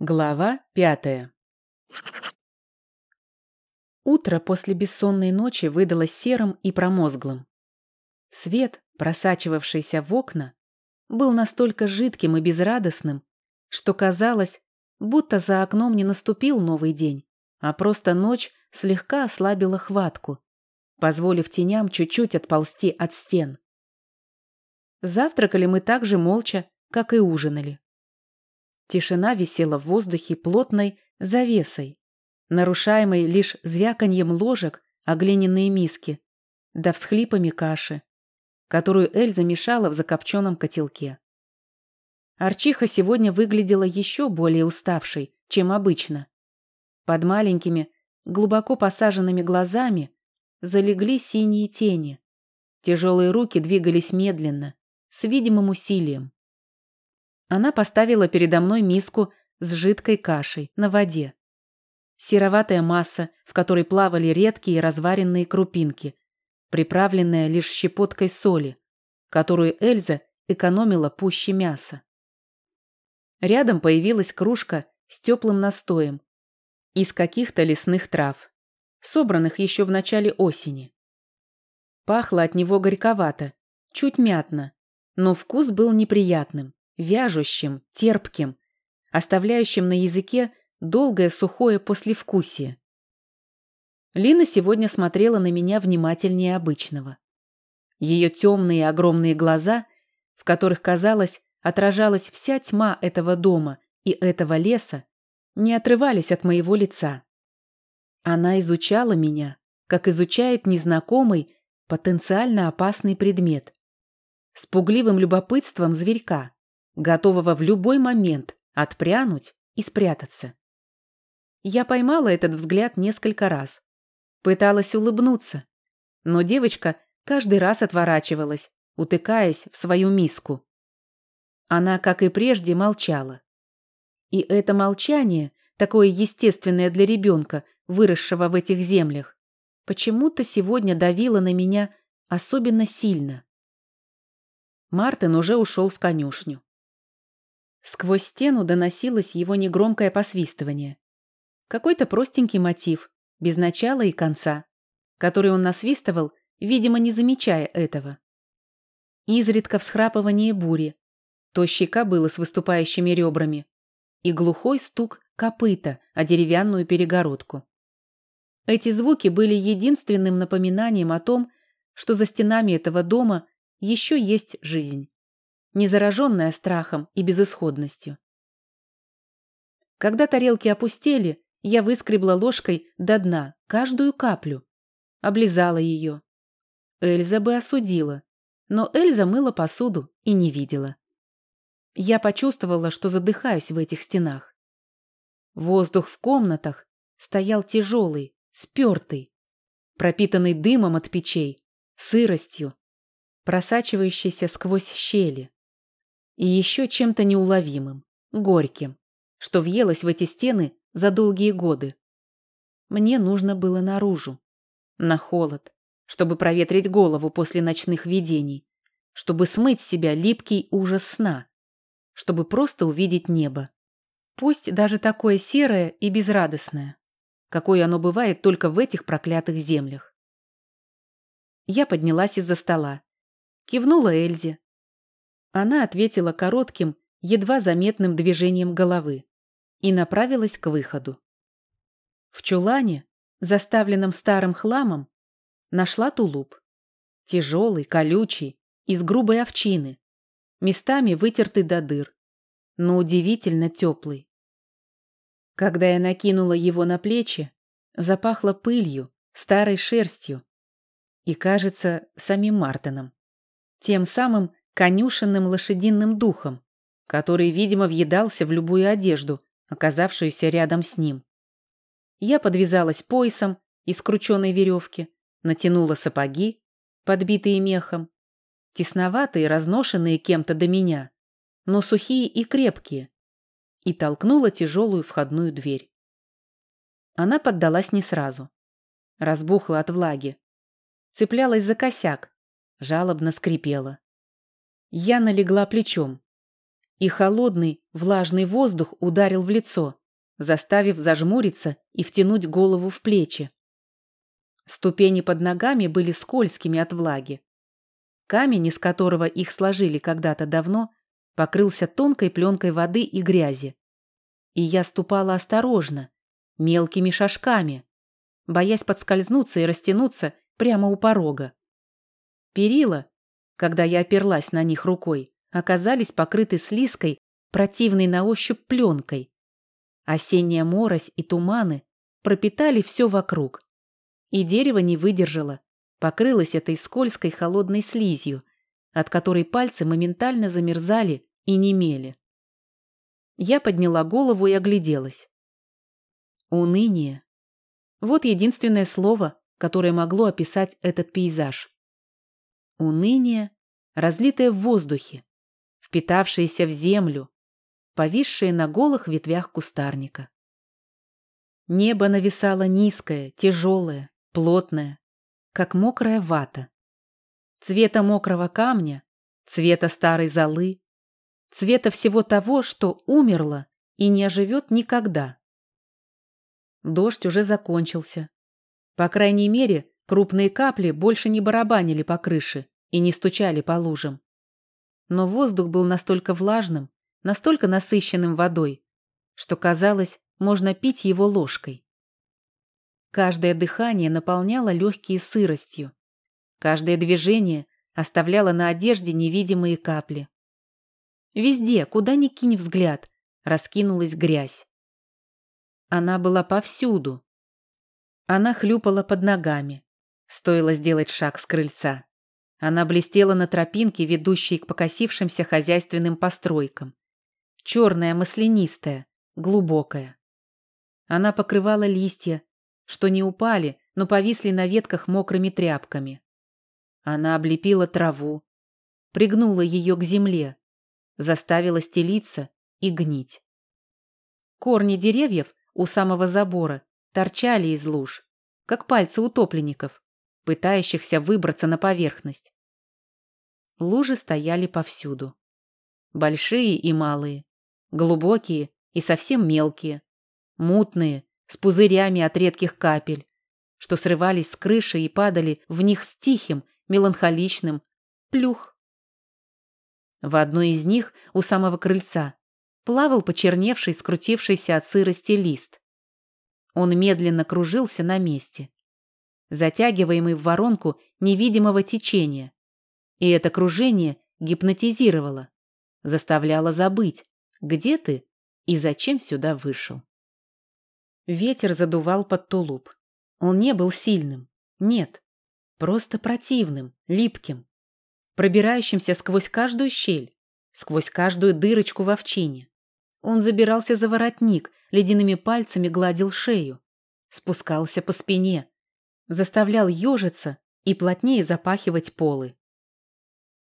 Глава пятая Утро после бессонной ночи выдалось серым и промозглым. Свет, просачивавшийся в окна, был настолько жидким и безрадостным, что казалось, будто за окном не наступил новый день, а просто ночь слегка ослабила хватку, позволив теням чуть-чуть отползти от стен. Завтракали мы так же молча, как и ужинали. Тишина висела в воздухе плотной завесой, нарушаемой лишь звяканьем ложек о глиняные миски, да всхлипами каши, которую Эльза мешала в закопченном котелке. Арчиха сегодня выглядела еще более уставшей, чем обычно. Под маленькими, глубоко посаженными глазами залегли синие тени. Тяжелые руки двигались медленно, с видимым усилием. Она поставила передо мной миску с жидкой кашей на воде. Сероватая масса, в которой плавали редкие разваренные крупинки, приправленная лишь щепоткой соли, которую Эльза экономила пуще мяса. Рядом появилась кружка с теплым настоем из каких-то лесных трав, собранных еще в начале осени. Пахло от него горьковато, чуть мятно, но вкус был неприятным вяжущим, терпким, оставляющим на языке долгое сухое послевкусие. Лина сегодня смотрела на меня внимательнее обычного. Ее темные огромные глаза, в которых, казалось, отражалась вся тьма этого дома и этого леса, не отрывались от моего лица. Она изучала меня, как изучает незнакомый, потенциально опасный предмет. С пугливым любопытством зверька готового в любой момент отпрянуть и спрятаться. Я поймала этот взгляд несколько раз. Пыталась улыбнуться, но девочка каждый раз отворачивалась, утыкаясь в свою миску. Она, как и прежде, молчала. И это молчание, такое естественное для ребенка, выросшего в этих землях, почему-то сегодня давило на меня особенно сильно. Мартин уже ушел в конюшню. Сквозь стену доносилось его негромкое посвистывание. Какой-то простенький мотив, без начала и конца, который он насвистывал, видимо, не замечая этого. Изредка всхрапывание бури, тощий кобыла с выступающими ребрами и глухой стук копыта о деревянную перегородку. Эти звуки были единственным напоминанием о том, что за стенами этого дома еще есть жизнь не зараженная страхом и безысходностью. Когда тарелки опустели, я выскребла ложкой до дна каждую каплю, облизала ее. Эльза бы осудила, но Эльза мыла посуду и не видела. Я почувствовала, что задыхаюсь в этих стенах. Воздух в комнатах стоял тяжелый, спертый, пропитанный дымом от печей, сыростью, просачивающейся сквозь щели и еще чем-то неуловимым, горьким, что въелось в эти стены за долгие годы. Мне нужно было наружу, на холод, чтобы проветрить голову после ночных видений, чтобы смыть с себя липкий ужас сна, чтобы просто увидеть небо. Пусть даже такое серое и безрадостное, какое оно бывает только в этих проклятых землях. Я поднялась из-за стола, кивнула Эльзе, она ответила коротким, едва заметным движением головы и направилась к выходу. В чулане, заставленном старым хламом, нашла тулуп. Тяжелый, колючий, из грубой овчины, местами вытертый до дыр, но удивительно теплый. Когда я накинула его на плечи, запахло пылью, старой шерстью и, кажется, самим Мартином. Тем самым конюшенным лошадиным духом, который, видимо, въедался в любую одежду, оказавшуюся рядом с ним. Я подвязалась поясом из крученной веревки, натянула сапоги, подбитые мехом, тесноватые, разношенные кем-то до меня, но сухие и крепкие, и толкнула тяжелую входную дверь. Она поддалась не сразу. Разбухла от влаги. Цеплялась за косяк, жалобно скрипела. Я налегла плечом. и холодный, влажный воздух ударил в лицо, заставив зажмуриться и втянуть голову в плечи. Ступени под ногами были скользкими от влаги. Камень, из которого их сложили когда-то давно, покрылся тонкой пленкой воды и грязи. И я ступала осторожно, мелкими шажками, боясь подскользнуться и растянуться прямо у порога. Перила, когда я оперлась на них рукой, оказались покрыты слизкой, противной на ощупь пленкой. Осенняя морось и туманы пропитали все вокруг. И дерево не выдержало, покрылось этой скользкой холодной слизью, от которой пальцы моментально замерзали и немели. Я подняла голову и огляделась. Уныние. Вот единственное слово, которое могло описать этот пейзаж. Уныние, разлитое в воздухе, впитавшееся в землю, повисшее на голых ветвях кустарника. Небо нависало низкое, тяжелое, плотное, как мокрая вата. Цвета мокрого камня, цвета старой золы, цвета всего того, что умерло и не оживет никогда. Дождь уже закончился. По крайней мере, крупные капли больше не барабанили по крыше и не стучали по лужам. Но воздух был настолько влажным, настолько насыщенным водой, что казалось, можно пить его ложкой. Каждое дыхание наполняло легкие сыростью. Каждое движение оставляло на одежде невидимые капли. Везде, куда ни кинь взгляд, раскинулась грязь. Она была повсюду. Она хлюпала под ногами. Стоило сделать шаг с крыльца. Она блестела на тропинке, ведущей к покосившимся хозяйственным постройкам. Черная, маслянистая, глубокая. Она покрывала листья, что не упали, но повисли на ветках мокрыми тряпками. Она облепила траву, пригнула ее к земле, заставила стелиться и гнить. Корни деревьев у самого забора торчали из луж, как пальцы утопленников, пытающихся выбраться на поверхность. Лужи стояли повсюду. Большие и малые, глубокие и совсем мелкие, мутные, с пузырями от редких капель, что срывались с крыши и падали в них с тихим, меланхоличным плюх. В одной из них, у самого крыльца, плавал почерневший, скрутившийся от сырости лист. Он медленно кружился на месте, затягиваемый в воронку невидимого течения. И это кружение гипнотизировало, заставляло забыть, где ты и зачем сюда вышел. Ветер задувал под тулуп. Он не был сильным. Нет. Просто противным, липким. Пробирающимся сквозь каждую щель, сквозь каждую дырочку в овчине. Он забирался за воротник, ледяными пальцами гладил шею. Спускался по спине. Заставлял ежиться и плотнее запахивать полы.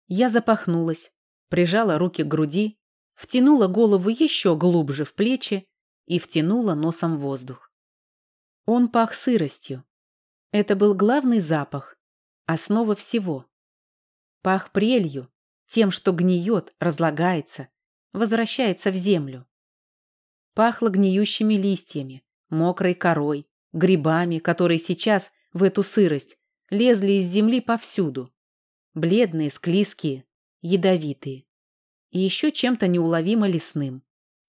Я запахнулась, прижала руки к груди, втянула голову еще глубже в плечи и втянула носом воздух. Он пах сыростью. Это был главный запах, основа всего. Пах прелью, тем, что гниет, разлагается, возвращается в землю. Пахло гниющими листьями, мокрой корой, грибами, которые сейчас, в эту сырость, лезли из земли повсюду. Бледные, склизкие, ядовитые. И еще чем-то неуловимо лесным.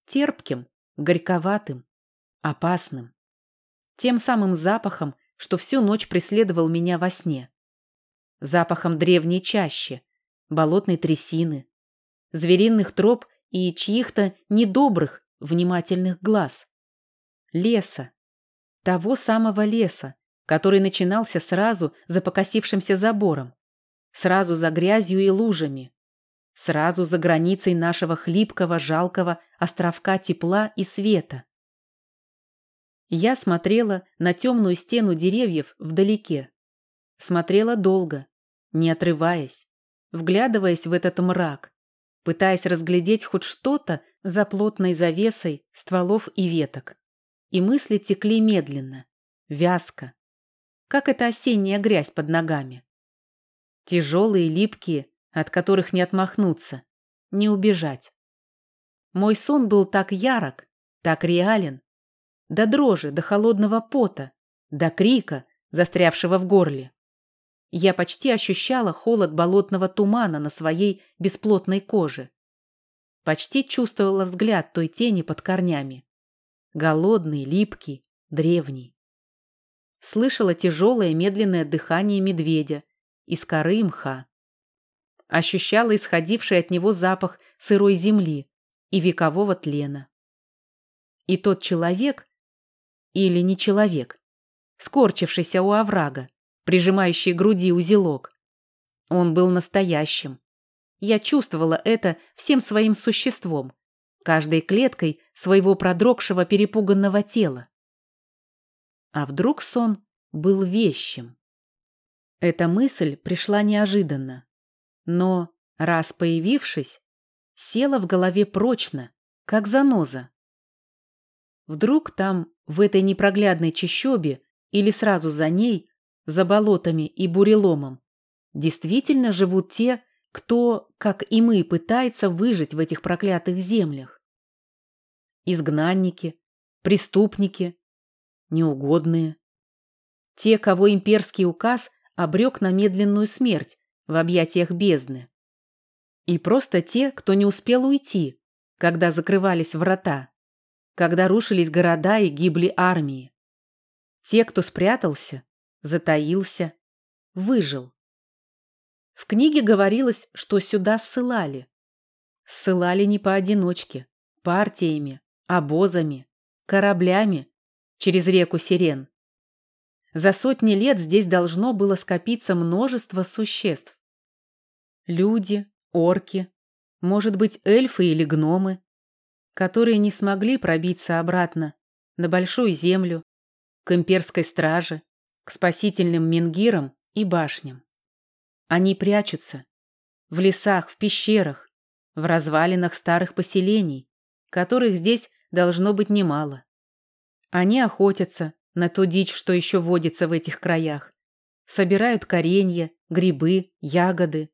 Терпким, горьковатым, опасным. Тем самым запахом, что всю ночь преследовал меня во сне. Запахом древней чащи, болотной трясины, звериных троп и чьих-то недобрых, внимательных глаз. Леса. Того самого леса, который начинался сразу за покосившимся забором, сразу за грязью и лужами, Сразу за границей нашего хлипкого, жалкого островка тепла и света. Я смотрела на темную стену деревьев вдалеке. Смотрела долго, не отрываясь, вглядываясь в этот мрак, пытаясь разглядеть хоть что-то за плотной завесой стволов и веток. И мысли текли медленно, вязко, как эта осенняя грязь под ногами. Тяжелые, липкие, от которых не отмахнуться, не убежать. Мой сон был так ярок, так реален, до дрожи, до холодного пота, до крика, застрявшего в горле. Я почти ощущала холод болотного тумана на своей бесплотной коже. Почти чувствовала взгляд той тени под корнями. Голодный, липкий, древний. Слышала тяжелое медленное дыхание медведя из коры мха. Ощущала исходивший от него запах сырой земли и векового тлена. И тот человек, или не человек, скорчившийся у оврага, прижимающий груди узелок. Он был настоящим. Я чувствовала это всем своим существом, каждой клеткой своего продрогшего перепуганного тела. А вдруг сон был вещим? Эта мысль пришла неожиданно, но, раз появившись, села в голове прочно, как заноза. Вдруг там, в этой непроглядной чащобе, или сразу за ней, за болотами и буреломом, действительно живут те, кто, как и мы, пытается выжить в этих проклятых землях. Изгнанники, преступники, неугодные. Те, кого имперский указ обрек на медленную смерть в объятиях бездны. И просто те, кто не успел уйти, когда закрывались врата когда рушились города и гибли армии. Те, кто спрятался, затаился, выжил. В книге говорилось, что сюда ссылали. Ссылали не поодиночке, партиями, обозами, кораблями через реку Сирен. За сотни лет здесь должно было скопиться множество существ. Люди, орки, может быть, эльфы или гномы, которые не смогли пробиться обратно на Большую Землю, к имперской страже, к спасительным менгирам и башням. Они прячутся в лесах, в пещерах, в развалинах старых поселений, которых здесь должно быть немало. Они охотятся на ту дичь, что еще водится в этих краях, собирают коренья, грибы, ягоды,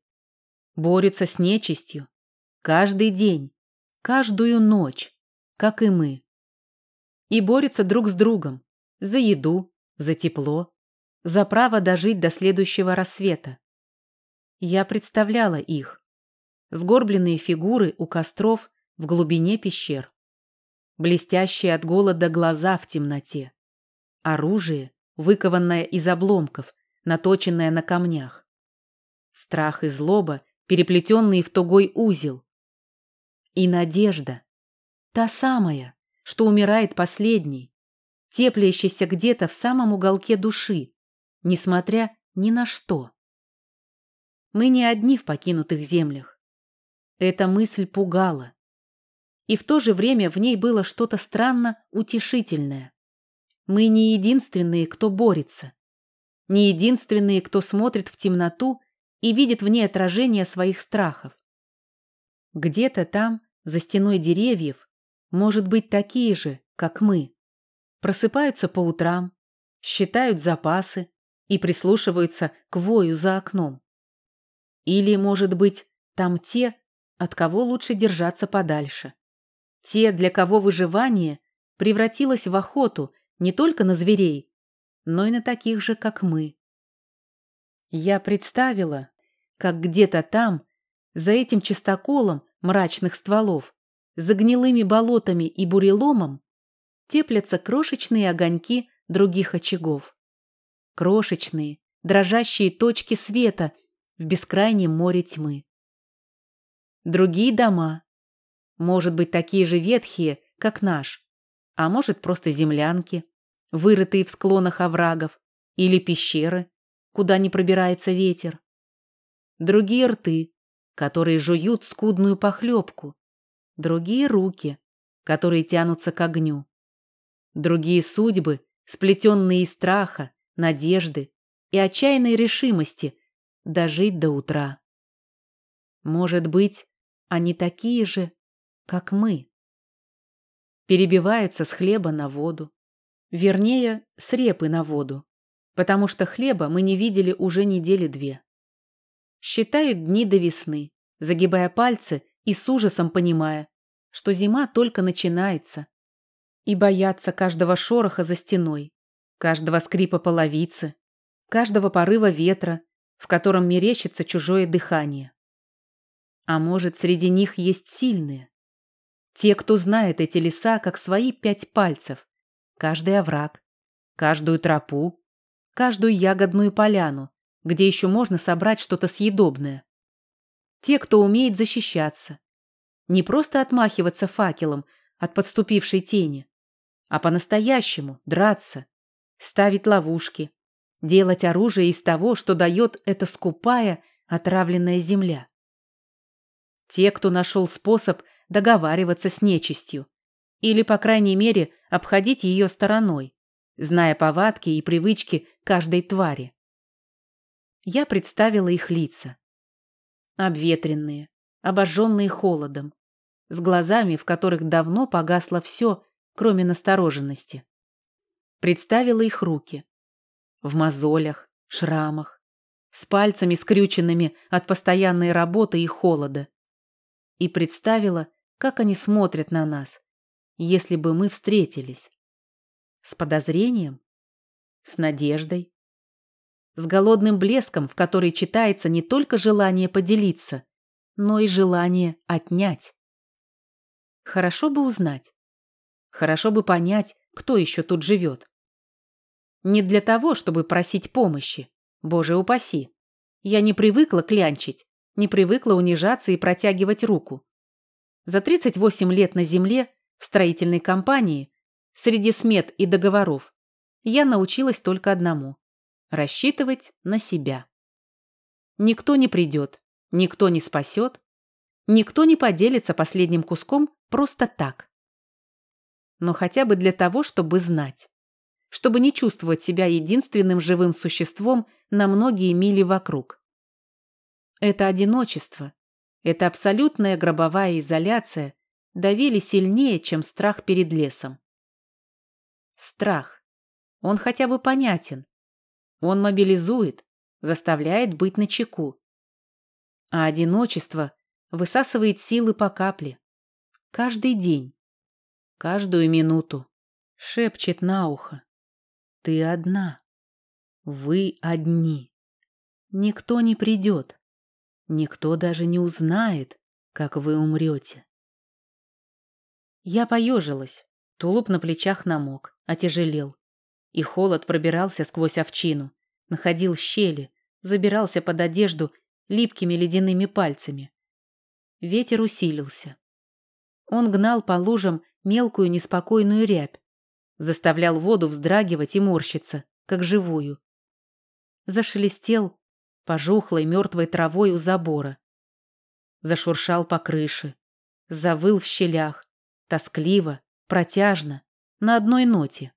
борются с нечистью каждый день, каждую ночь, как и мы. И борются друг с другом за еду, за тепло, за право дожить до следующего рассвета. Я представляла их. Сгорбленные фигуры у костров в глубине пещер. Блестящие от голода глаза в темноте. Оружие, выкованное из обломков, наточенное на камнях. Страх и злоба, переплетенные в тугой узел. И надежда. Та самая, что умирает последней, теплящаяся где-то в самом уголке души, несмотря ни на что. Мы не одни в покинутых землях. Эта мысль пугала. И в то же время в ней было что-то странно утешительное. Мы не единственные, кто борется. Не единственные, кто смотрит в темноту и видит в ней отражение своих страхов. Где-то там за стеной деревьев, может быть, такие же, как мы. Просыпаются по утрам, считают запасы и прислушиваются к вою за окном. Или, может быть, там те, от кого лучше держаться подальше. Те, для кого выживание превратилось в охоту не только на зверей, но и на таких же, как мы. Я представила, как где-то там, за этим чистоколом, мрачных стволов, за гнилыми болотами и буреломом теплятся крошечные огоньки других очагов. Крошечные, дрожащие точки света в бескрайнем море тьмы. Другие дома, может быть, такие же ветхие, как наш, а может, просто землянки, вырытые в склонах оврагов, или пещеры, куда не пробирается ветер. Другие рты, которые жуют скудную похлебку, другие руки, которые тянутся к огню, другие судьбы, сплетенные из страха, надежды и отчаянной решимости дожить до утра. Может быть, они такие же, как мы. Перебиваются с хлеба на воду. Вернее, с репы на воду, потому что хлеба мы не видели уже недели две. Считают дни до весны, загибая пальцы и с ужасом понимая, что зима только начинается, и боятся каждого шороха за стеной, каждого скрипа половицы, каждого порыва ветра, в котором мерещится чужое дыхание. А может, среди них есть сильные? Те, кто знает эти леса, как свои пять пальцев, каждый овраг, каждую тропу, каждую ягодную поляну, где еще можно собрать что-то съедобное. Те, кто умеет защищаться. Не просто отмахиваться факелом от подступившей тени, а по-настоящему драться, ставить ловушки, делать оружие из того, что дает эта скупая, отравленная земля. Те, кто нашел способ договариваться с нечистью, или, по крайней мере, обходить ее стороной, зная повадки и привычки каждой твари. Я представила их лица. Обветренные, обожженные холодом, с глазами, в которых давно погасло все, кроме настороженности. Представила их руки. В мозолях, шрамах, с пальцами скрюченными от постоянной работы и холода. И представила, как они смотрят на нас, если бы мы встретились. С подозрением? С надеждой? С голодным блеском, в который читается не только желание поделиться, но и желание отнять. Хорошо бы узнать. Хорошо бы понять, кто еще тут живет. Не для того, чтобы просить помощи. Боже упаси. Я не привыкла клянчить, не привыкла унижаться и протягивать руку. За 38 лет на земле, в строительной компании, среди смет и договоров, я научилась только одному – рассчитывать на себя. Никто не придет, никто не спасет, никто не поделится последним куском просто так. Но хотя бы для того, чтобы знать чтобы не чувствовать себя единственным живым существом на многие мили вокруг. Это одиночество, это абсолютная гробовая изоляция давили сильнее, чем страх перед лесом. Страх. Он хотя бы понятен. Он мобилизует, заставляет быть начеку. А одиночество высасывает силы по капле. Каждый день. Каждую минуту. Шепчет на ухо. Ты одна. Вы одни. Никто не придет. Никто даже не узнает, как вы умрете. Я поежилась. Тулуп на плечах намок, отяжелел. И холод пробирался сквозь овчину, находил щели, забирался под одежду липкими ледяными пальцами. Ветер усилился. Он гнал по лужам мелкую неспокойную рябь, заставлял воду вздрагивать и морщиться, как живую. Зашелестел пожухлой мертвой травой у забора. Зашуршал по крыше, завыл в щелях, тоскливо, протяжно, на одной ноте.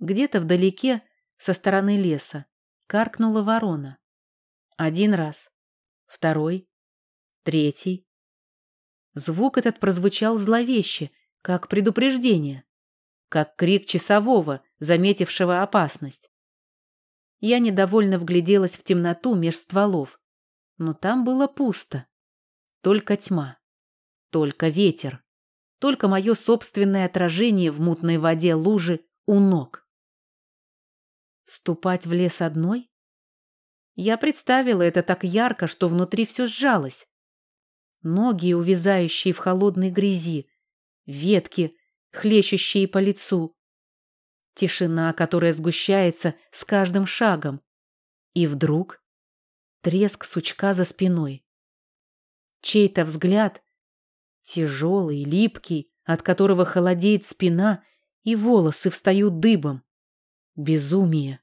Где-то вдалеке, со стороны леса, каркнула ворона. Один раз, второй, третий. Звук этот прозвучал зловеще, как предупреждение как крик часового, заметившего опасность. Я недовольно вгляделась в темноту меж стволов, но там было пусто. Только тьма, только ветер, только мое собственное отражение в мутной воде лужи у ног. Ступать в лес одной? Я представила это так ярко, что внутри все сжалось. Ноги, увязающие в холодной грязи, ветки, хлещущие по лицу. Тишина, которая сгущается с каждым шагом. И вдруг треск сучка за спиной. Чей-то взгляд, тяжелый, липкий, от которого холодеет спина, и волосы встают дыбом. Безумие.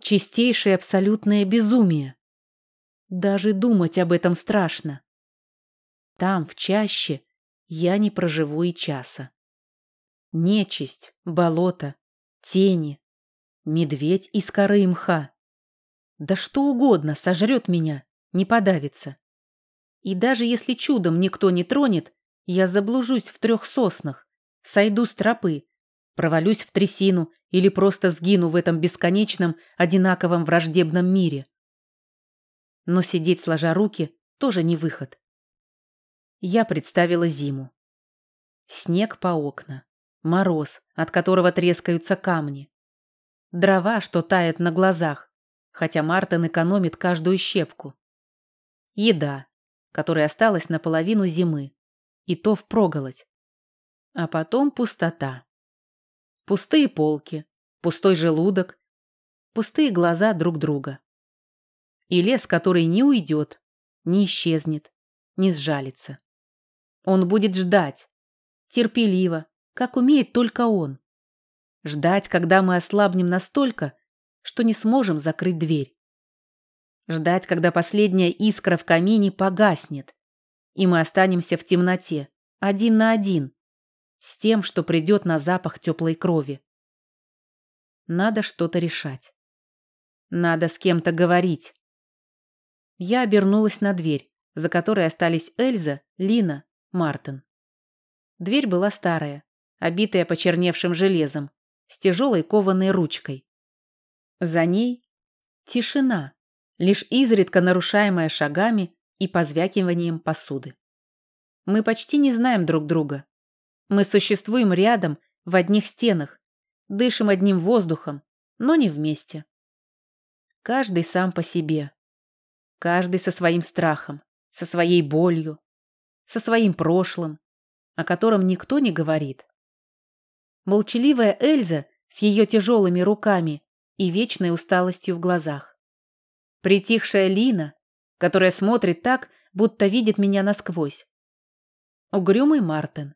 Чистейшее абсолютное безумие. Даже думать об этом страшно. Там, в чаще, я не проживу и часа. Нечисть, болото, тени, медведь из коры мха. Да что угодно сожрет меня, не подавится. И даже если чудом никто не тронет, я заблужусь в трех соснах, сойду с тропы, провалюсь в трясину или просто сгину в этом бесконечном, одинаковом враждебном мире. Но сидеть сложа руки тоже не выход. Я представила зиму. Снег по окна. Мороз, от которого трескаются камни. Дрова, что тает на глазах, хотя Мартин экономит каждую щепку. Еда, которая осталась наполовину зимы, и то впроголодь. А потом пустота. Пустые полки, пустой желудок, пустые глаза друг друга. И лес, который не уйдет, не исчезнет, не сжалится. Он будет ждать, терпеливо, как умеет только он. Ждать, когда мы ослабнем настолько, что не сможем закрыть дверь. Ждать, когда последняя искра в камине погаснет, и мы останемся в темноте, один на один, с тем, что придет на запах теплой крови. Надо что-то решать. Надо с кем-то говорить. Я обернулась на дверь, за которой остались Эльза, Лина, Мартин. Дверь была старая, обитая почерневшим железом, с тяжелой кованой ручкой. За ней тишина, лишь изредка нарушаемая шагами и позвякиванием посуды. Мы почти не знаем друг друга. Мы существуем рядом, в одних стенах, дышим одним воздухом, но не вместе. Каждый сам по себе. Каждый со своим страхом, со своей болью, со своим прошлым, о котором никто не говорит. Молчаливая Эльза с ее тяжелыми руками и вечной усталостью в глазах. Притихшая Лина, которая смотрит так, будто видит меня насквозь. Угрюмый Мартин,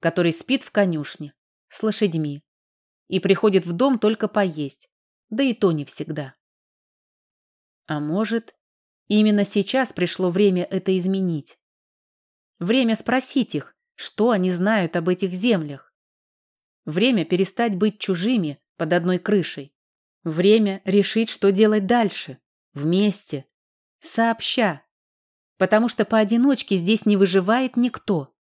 который спит в конюшне с лошадьми и приходит в дом только поесть, да и то не всегда. А может, именно сейчас пришло время это изменить. Время спросить их, что они знают об этих землях. Время перестать быть чужими под одной крышей. Время решить, что делать дальше. Вместе. Сообща. Потому что поодиночке здесь не выживает никто.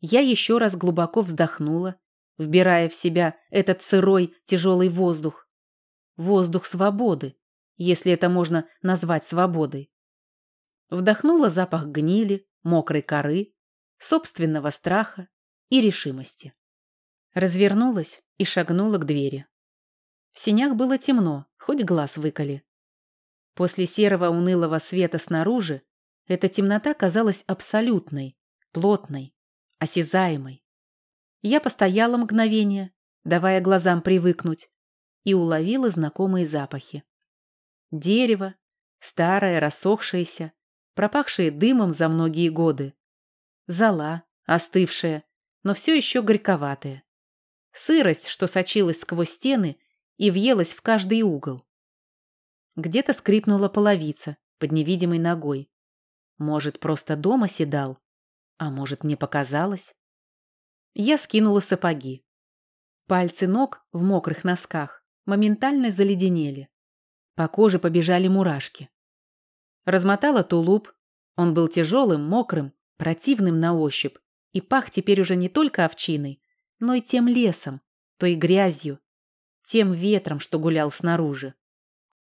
Я еще раз глубоко вздохнула, вбирая в себя этот сырой, тяжелый воздух. Воздух свободы, если это можно назвать свободой. Вдохнула запах гнили, мокрой коры, собственного страха и решимости. Развернулась и шагнула к двери. В синях было темно, хоть глаз выколи. После серого унылого света снаружи эта темнота казалась абсолютной, плотной, осязаемой. Я постояла мгновение, давая глазам привыкнуть, и уловила знакомые запахи. Дерево, старое, рассохшееся, пропахшее дымом за многие годы. Зола, остывшая, но все еще горьковатая. Сырость, что сочилась сквозь стены и въелась в каждый угол. Где-то скрипнула половица под невидимой ногой. Может, просто дома седал? А может, мне показалось? Я скинула сапоги. Пальцы ног в мокрых носках моментально заледенели. По коже побежали мурашки. Размотала тулуп. Он был тяжелым, мокрым, противным на ощупь и пах теперь уже не только овчиной, но и тем лесом, той грязью, тем ветром, что гулял снаружи.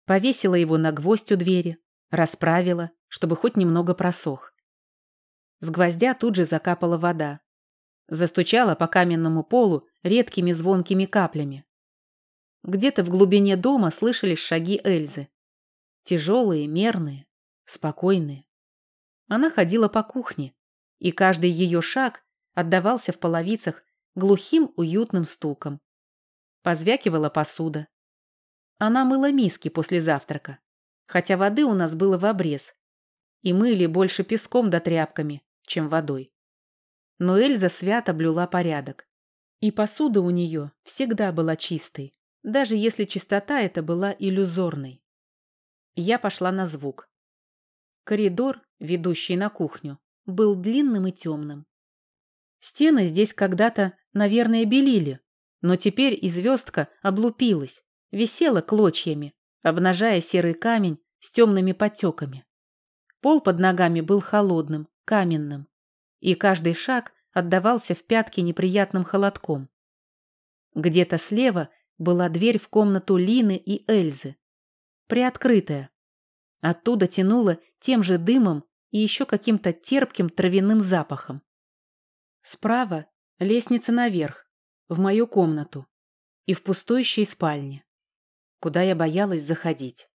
Повесила его на гвоздь у двери, расправила, чтобы хоть немного просох. С гвоздя тут же закапала вода. Застучала по каменному полу редкими звонкими каплями. Где-то в глубине дома слышались шаги Эльзы. Тяжелые, мерные, спокойные. Она ходила по кухне, и каждый ее шаг отдавался в половицах глухим уютным стуком. Позвякивала посуда. Она мыла миски после завтрака, хотя воды у нас было в обрез, и мыли больше песком да тряпками, чем водой. Но Эльза свято блюла порядок. И посуда у нее всегда была чистой, даже если чистота эта была иллюзорной. Я пошла на звук. Коридор, ведущий на кухню, был длинным и темным. Стены здесь когда-то, наверное, белили, но теперь и звездка облупилась, висела клочьями, обнажая серый камень с темными подтеками. Пол под ногами был холодным, каменным, и каждый шаг отдавался в пятки неприятным холодком. Где-то слева была дверь в комнату Лины и Эльзы. Приоткрытая. Оттуда тянуло тем же дымом и еще каким-то терпким травяным запахом. Справа Лестница наверх, в мою комнату и в пустующей спальне, куда я боялась заходить.